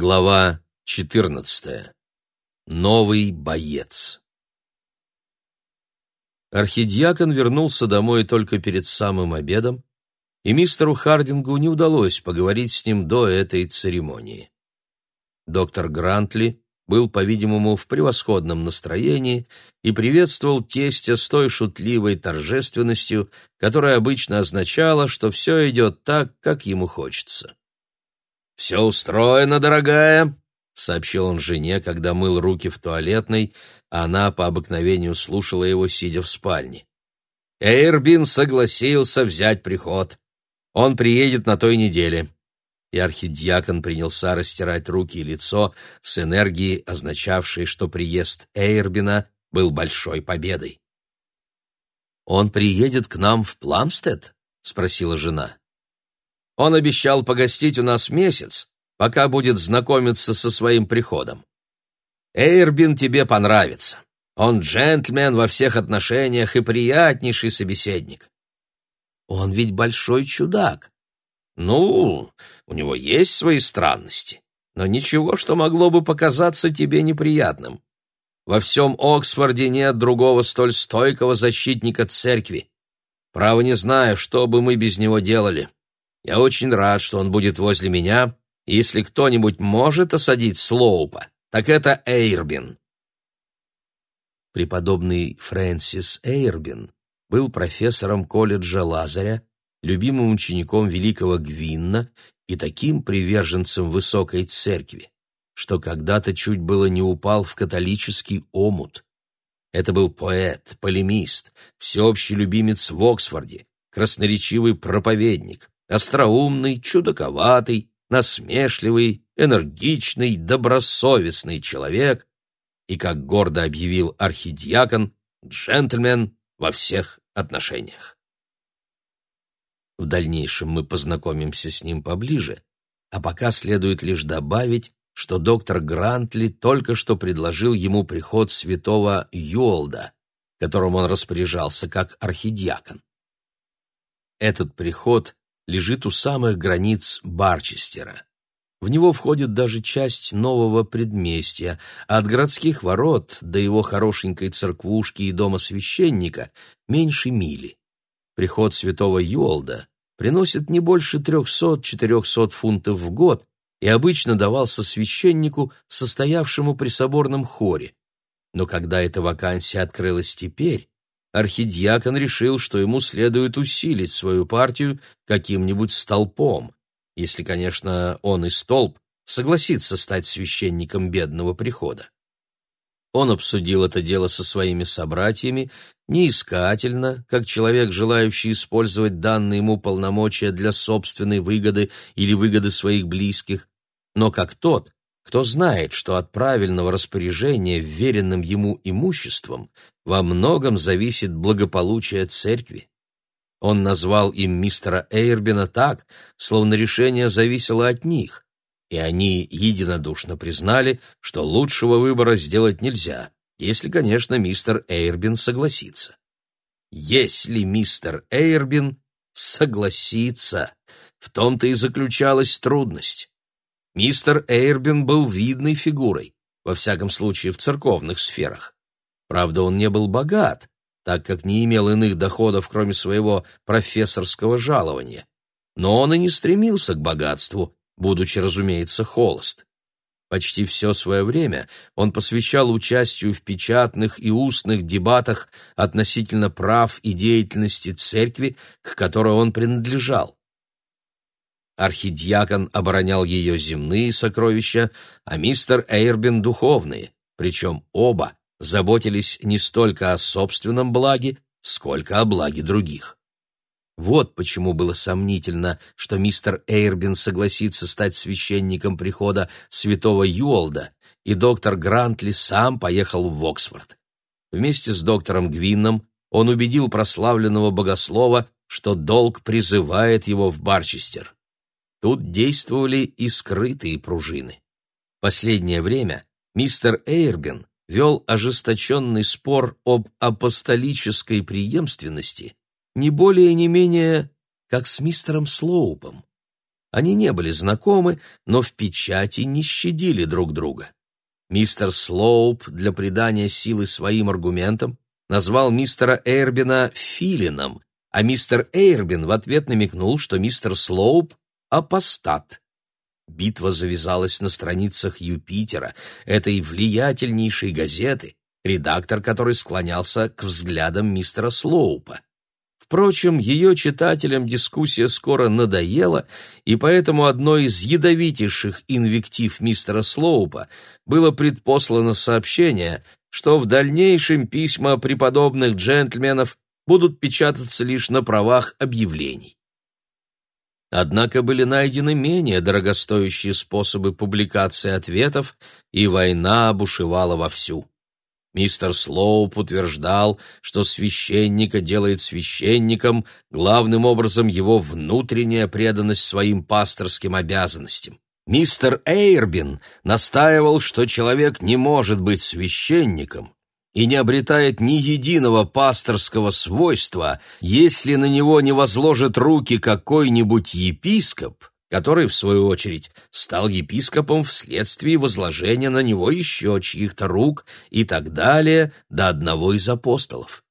Глава 14. Новый боец. Архидиакон вернулся домой только перед самым обедом, и мистеру Хардингу не удалось поговорить с ним до этой церемонии. Доктор Грантли был, по-видимому, в превосходном настроении и приветствовал тестя с той шутливой торжественностью, которая обычно означала, что все идет так, как ему хочется. «Все устроено, дорогая», — сообщил он жене, когда мыл руки в туалетной, а она по обыкновению слушала его, сидя в спальне. Эйрбин согласился взять приход. Он приедет на той неделе. И архидиакон принялся растирать руки и лицо с энергией, означавшей, что приезд Эйрбина был большой победой. «Он приедет к нам в Пламстед?» — спросила жена. Он обещал погостить у нас месяц, пока будет знакомиться со своим приходом. Эйрбин тебе понравится. Он джентльмен во всех отношениях и приятнейший собеседник. Он ведь большой чудак. Ну, у него есть свои странности, но ничего, что могло бы показаться тебе неприятным. Во всем Оксфорде нет другого столь стойкого защитника церкви. Право не знаю, что бы мы без него делали. Я очень рад, что он будет возле меня, если кто-нибудь может осадить Слоупа, так это Эйрбин. Преподобный Фрэнсис Эйрбин был профессором колледжа Лазаря, любимым учеником великого Гвинна и таким приверженцем высокой церкви, что когда-то чуть было не упал в католический омут. Это был поэт, полемист, всеобщий любимец в Оксфорде, красноречивый проповедник, остроумный, чудаковатый, насмешливый, энергичный, добросовестный человек и, как гордо объявил архидиакон, джентльмен во всех отношениях. В дальнейшем мы познакомимся с ним поближе, а пока следует лишь добавить, что доктор Грантли только что предложил ему приход святого Юолда, которым он распоряжался как архидиакон. Этот приход лежит у самых границ Барчестера. В него входит даже часть нового предместья, от городских ворот до его хорошенькой церквушки и дома священника меньше мили. Приход святого Юолда приносит не больше трехсот-четырехсот фунтов в год и обычно давался священнику, состоявшему при соборном хоре. Но когда эта вакансия открылась теперь, архидиакон решил, что ему следует усилить свою партию каким-нибудь столпом, если, конечно, он и столб согласится стать священником бедного прихода. Он обсудил это дело со своими собратьями, неискательно, как человек, желающий использовать данные ему полномочия для собственной выгоды или выгоды своих близких, но как тот, кто знает, что от правильного распоряжения веренным ему имуществом во многом зависит благополучие церкви. Он назвал им мистера Эйрбина так, словно решение зависело от них, и они единодушно признали, что лучшего выбора сделать нельзя, если, конечно, мистер Эйрбин согласится. Если мистер Эйрбин согласится, в том-то и заключалась трудность. Мистер Эйрбин был видной фигурой, во всяком случае в церковных сферах. Правда, он не был богат, так как не имел иных доходов, кроме своего профессорского жалования. Но он и не стремился к богатству, будучи, разумеется, холост. Почти все свое время он посвящал участию в печатных и устных дебатах относительно прав и деятельности церкви, к которой он принадлежал. Архидиакон оборонял ее земные сокровища, а мистер Эйрбин — духовные, причем оба заботились не столько о собственном благе, сколько о благе других. Вот почему было сомнительно, что мистер Эйрбин согласится стать священником прихода святого Юолда, и доктор Грантли сам поехал в Оксфорд. Вместе с доктором Гвинном он убедил прославленного богослова, что долг призывает его в Барчестер. Тут действовали и скрытые пружины. Последнее время мистер Эйрбин вел ожесточенный спор об апостолической преемственности не более не менее, как с мистером Слоупом. Они не были знакомы, но в печати не щадили друг друга. Мистер Слоуп для придания силы своим аргументам назвал мистера Эйрбина филином, а мистер Эйрбин в ответ намекнул, что мистер Слоуп — апостат. Битва завязалась на страницах «Юпитера», этой влиятельнейшей газеты, редактор которой склонялся к взглядам мистера Слоупа. Впрочем, ее читателям дискуссия скоро надоела, и поэтому одной из ядовитейших инвектив мистера Слоупа было предпослано сообщение, что в дальнейшем письма преподобных джентльменов будут печататься лишь на правах объявлений. Однако были найдены менее дорогостоящие способы публикации ответов, и война бушевала вовсю. Мистер Слоуп утверждал, что священника делает священником главным образом его внутренняя преданность своим пасторским обязанностям. Мистер Эйрбин настаивал, что человек не может быть священником и не обретает ни единого пасторского свойства, если на него не возложит руки какой-нибудь епископ, который, в свою очередь, стал епископом вследствие возложения на него еще чьих-то рук и так далее до одного из апостолов.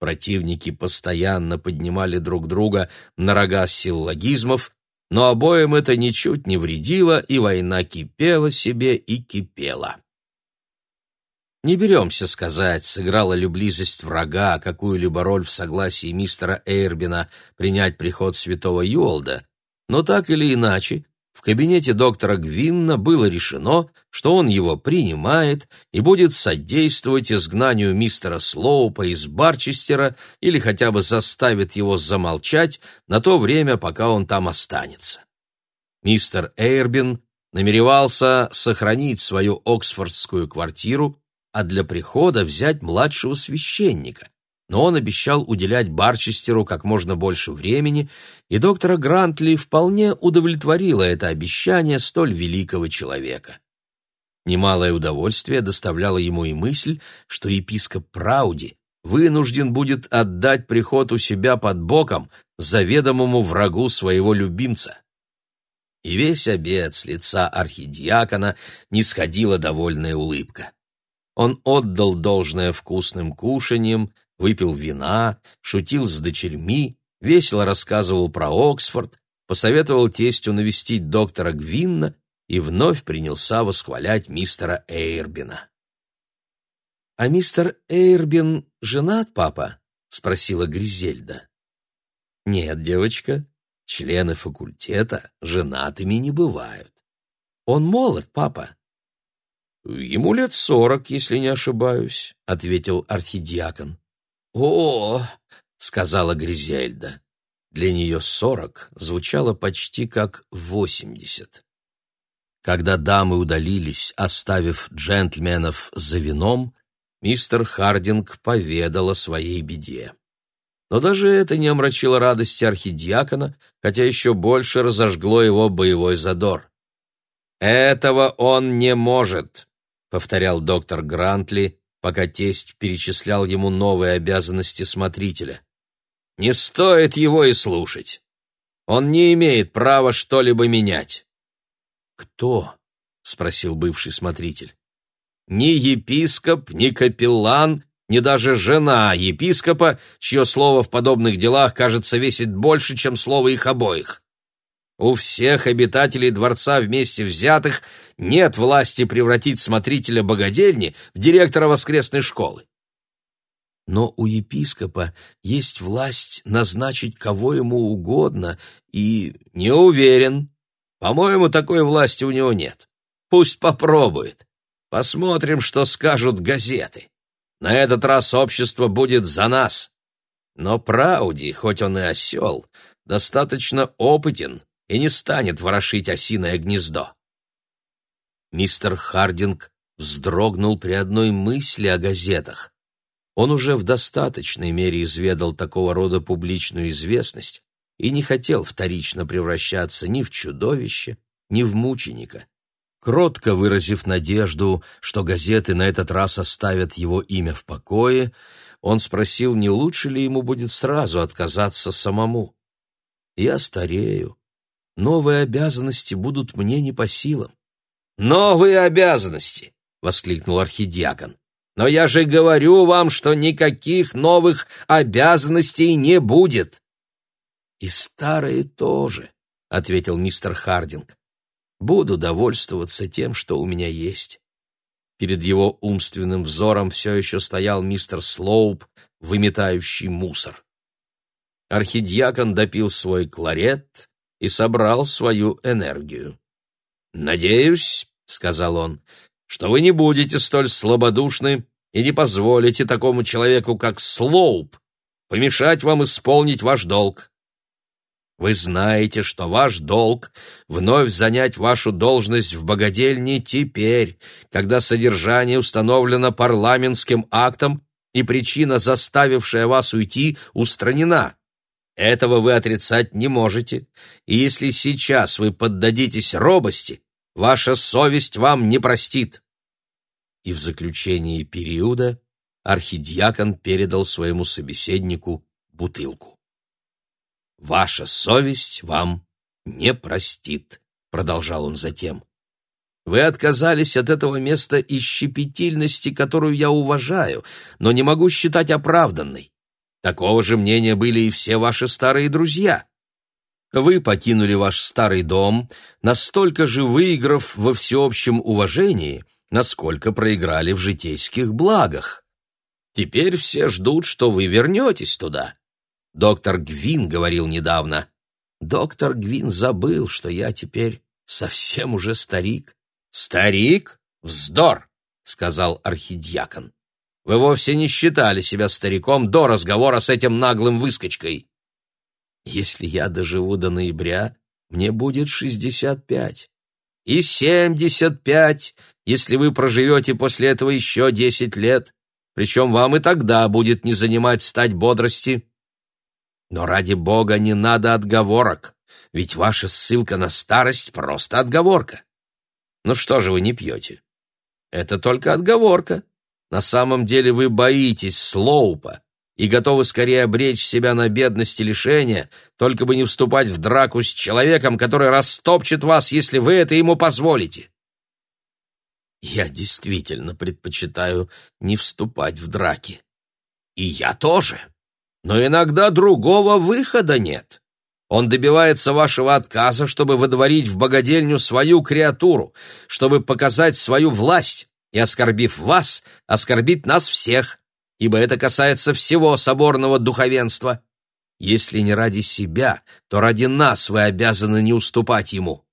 Противники постоянно поднимали друг друга на рога силлогизмов, но обоим это ничуть не вредило, и война кипела себе и кипела. Не беремся сказать, сыграла ли близость врага какую-либо роль в согласии мистера Эйрбина принять приход святого Юолда, но так или иначе, в кабинете доктора Гвинна было решено, что он его принимает и будет содействовать изгнанию мистера Слоупа из Барчестера или хотя бы заставит его замолчать на то время, пока он там останется. Мистер Эйрбин намеревался сохранить свою оксфордскую квартиру, а для прихода взять младшего священника, но он обещал уделять Барчестеру как можно больше времени, и доктора Грантли вполне удовлетворило это обещание столь великого человека. Немалое удовольствие доставляла ему и мысль, что епископ Прауди вынужден будет отдать приход у себя под боком заведомому врагу своего любимца. И весь обед с лица архидиакона не сходила довольная улыбка. Он отдал должное вкусным кушаньям, выпил вина, шутил с дочерьми, весело рассказывал про Оксфорд, посоветовал тестю навестить доктора Гвинна и вновь принялся восхвалять мистера Эйрбина. — А мистер Эйрбин женат, папа? — спросила Гризельда. — Нет, девочка, члены факультета женатыми не бывают. Он молод, папа. — Ему лет сорок, если не ошибаюсь, — ответил архидиакон. «О!» — сказала Гризельда. Для нее сорок звучало почти как восемьдесят. Когда дамы удалились, оставив джентльменов за вином, мистер Хардинг поведал о своей беде. Но даже это не омрачило радости архидиакона, хотя еще больше разожгло его боевой задор. «Этого он не может», — повторял доктор Грантли, пока тесть перечислял ему новые обязанности смотрителя. «Не стоит его и слушать. Он не имеет права что-либо менять». «Кто?» — спросил бывший смотритель. «Ни епископ, ни капеллан, ни даже жена епископа, чье слово в подобных делах, кажется, весит больше, чем слово их обоих. У всех обитателей дворца вместе взятых нет власти превратить смотрителя богадельни в директора воскресной школы. Но у епископа есть власть назначить кого ему угодно, и не уверен. По-моему, такой власти у него нет. Пусть попробует. Посмотрим, что скажут газеты. На этот раз общество будет за нас. Но Прауди, хоть он и осел, достаточно опытен, и не станет ворошить осиное гнездо. Мистер Хардинг вздрогнул при одной мысли о газетах. Он уже в достаточной мере изведал такого рода публичную известность и не хотел вторично превращаться ни в чудовище, ни в мученика. Кротко выразив надежду, что газеты на этот раз оставят его имя в покое, он спросил, не лучше ли ему будет сразу отказаться самому. «Я старею, новые обязанности будут мне не по силам. «Новые обязанности!» — воскликнул архидиакон. «Но я же говорю вам, что никаких новых обязанностей не будет!» «И старые тоже», — ответил мистер Хардинг. «Буду довольствоваться тем, что у меня есть». Перед его умственным взором все еще стоял мистер Слоуп, выметающий мусор. Архидиакон допил свой кларет и собрал свою энергию. «Надеюсь», — сказал он, — «что вы не будете столь слабодушны и не позволите такому человеку, как Слоуп, помешать вам исполнить ваш долг. Вы знаете, что ваш долг — вновь занять вашу должность в богадельне теперь, когда содержание установлено парламентским актом и причина, заставившая вас уйти, устранена. Этого вы отрицать не можете, и если сейчас вы поддадитесь робости, ваша совесть вам не простит. И в заключении периода архидиакон передал своему собеседнику бутылку. «Ваша совесть вам не простит», — продолжал он затем. «Вы отказались от этого места из щепетильности, которую я уважаю, но не могу считать оправданной. Такого же мнения были и все ваши старые друзья. Вы покинули ваш старый дом, настолько же выиграв во всеобщем уважении, насколько проиграли в житейских благах. Теперь все ждут, что вы вернетесь туда. Доктор Гвин говорил недавно. Доктор Гвин забыл, что я теперь совсем уже старик. Старик? Вздор, сказал архидиакон. Вы вовсе не считали себя стариком до разговора с этим наглым выскочкой. Если я доживу до ноября, мне будет шестьдесят пять. И семьдесят пять, если вы проживете после этого еще десять лет. Причем вам и тогда будет не занимать стать бодрости. Но ради бога не надо отговорок, ведь ваша ссылка на старость — просто отговорка. Ну что же вы не пьете? Это только отговорка. На самом деле вы боитесь Слоупа и готовы скорее обречь себя на бедность и лишения, только бы не вступать в драку с человеком, который растопчет вас, если вы это ему позволите. Я действительно предпочитаю не вступать в драки. И я тоже. Но иногда другого выхода нет. Он добивается вашего отказа, чтобы выдворить в богадельню свою креатуру, чтобы показать свою власть, и, оскорбив вас, оскорбит нас всех, ибо это касается всего соборного духовенства. Если не ради себя, то ради нас вы обязаны не уступать ему.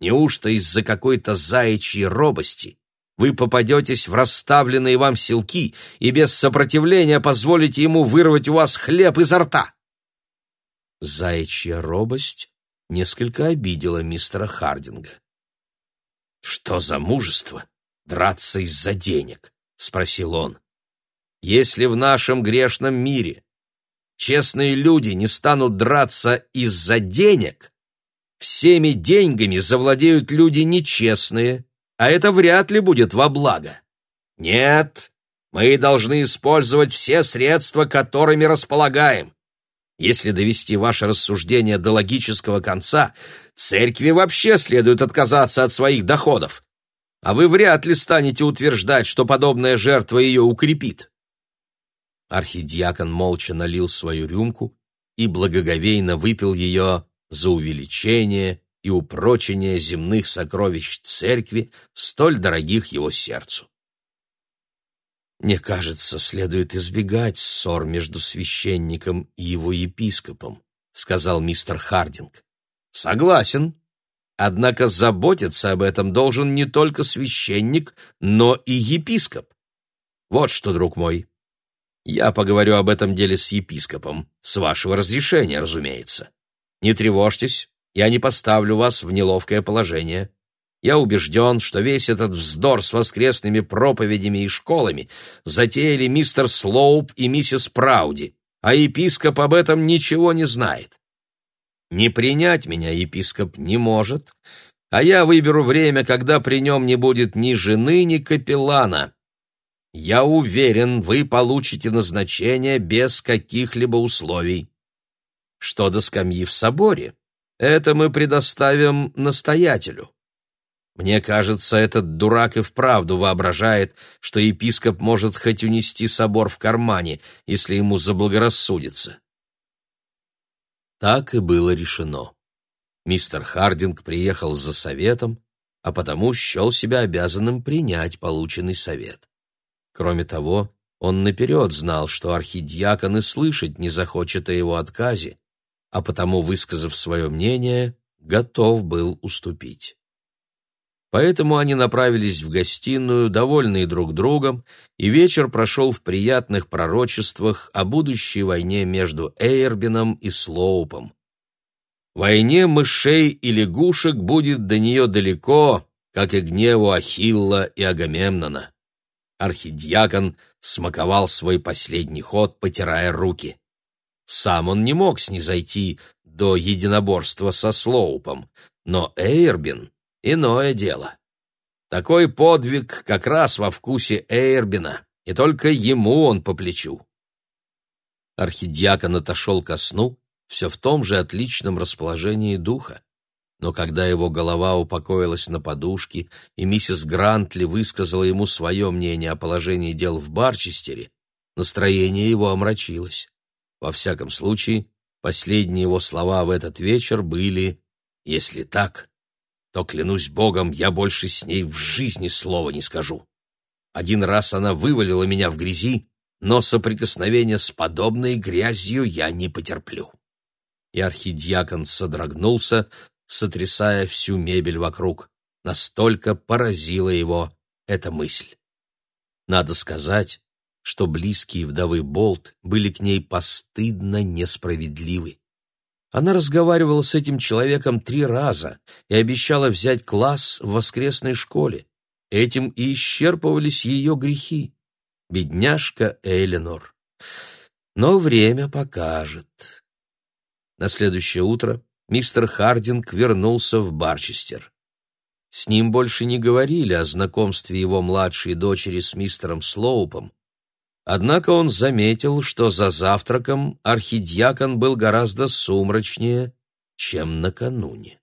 Неужто из-за какой-то заячьей робости вы попадетесь в расставленные вам селки и без сопротивления позволите ему вырвать у вас хлеб изо рта. Заячья робость несколько обидела мистера Хардинга. Что за мужество драться из-за денег? спросил он. Если в нашем грешном мире честные люди не станут драться из-за денег, всеми деньгами завладеют люди нечестные, а это вряд ли будет во благо. Нет, мы должны использовать все средства, которыми располагаем. Если довести ваше рассуждение до логического конца, церкви вообще следует отказаться от своих доходов, а вы вряд ли станете утверждать, что подобная жертва ее укрепит. Архидиакон молча налил свою рюмку и благоговейно выпил ее за увеличение и упрочение земных сокровищ церкви, столь дорогих его сердцу. Мне кажется, следует избегать ссор между священником и его епископом, сказал мистер Хардинг. Согласен. Однако заботиться об этом должен не только священник, но и епископ. Вот что, друг мой. Я поговорю об этом деле с епископом, с вашего разрешения, разумеется. Не тревожьтесь, я не поставлю вас в неловкое положение. Я убежден, что весь этот вздор с воскресными проповедями и школами затеяли мистер Слоуп и миссис Прауди, а епископ об этом ничего не знает. Не принять меня епископ не может, а я выберу время, когда при нем не будет ни жены, ни капеллана. Я уверен, вы получите назначение без каких-либо условий. Что до скамьи в соборе, Это мы предоставим настоятелю. Мне кажется, этот дурак и вправду воображает, что епископ может хоть унести собор в кармане, если ему заблагорассудится. Так и было решено. Мистер Хардинг приехал за советом, а потому счел себя обязанным принять полученный совет. Кроме того, он наперед знал, что архидиакон и слышать не захочет о его отказе, а потому, высказав свое мнение, готов был уступить. Поэтому они направились в гостиную, довольные друг другом, и вечер прошел в приятных пророчествах о будущей войне между Эйрбином и Слоупом. Войне мышей и лягушек будет до нее далеко, как и гневу Ахилла и Агамемнона. Архидиакон смаковал свой последний ход, потирая руки. Сам он не мог снизойти до единоборства со Слоупом, но Эйрбин Иное дело. Такой подвиг как раз во вкусе Эйрбина, и только ему он по плечу. Архидиакон отошел ко сну, все в том же отличном расположении духа. Но когда его голова упокоилась на подушке, и миссис Грантли высказала ему свое мнение о положении дел в Барчестере, настроение его омрачилось. Во всяком случае, последние его слова в этот вечер были «Если так, то, клянусь богом, я больше с ней в жизни слова не скажу. Один раз она вывалила меня в грязи, но соприкосновение с подобной грязью я не потерплю. И архидиакон содрогнулся, сотрясая всю мебель вокруг. Настолько поразила его эта мысль. Надо сказать, что близкие вдовы Болт были к ней постыдно несправедливы. Она разговаривала с этим человеком три раза и обещала взять класс в воскресной школе. Этим и исчерпывались ее грехи. Бедняжка Эленор. Но время покажет. На следующее утро мистер Хардинг вернулся в Барчестер. С ним больше не говорили о знакомстве его младшей дочери с мистером Слоупом, Однако он заметил, что за завтраком архидиакон был гораздо сумрачнее, чем накануне.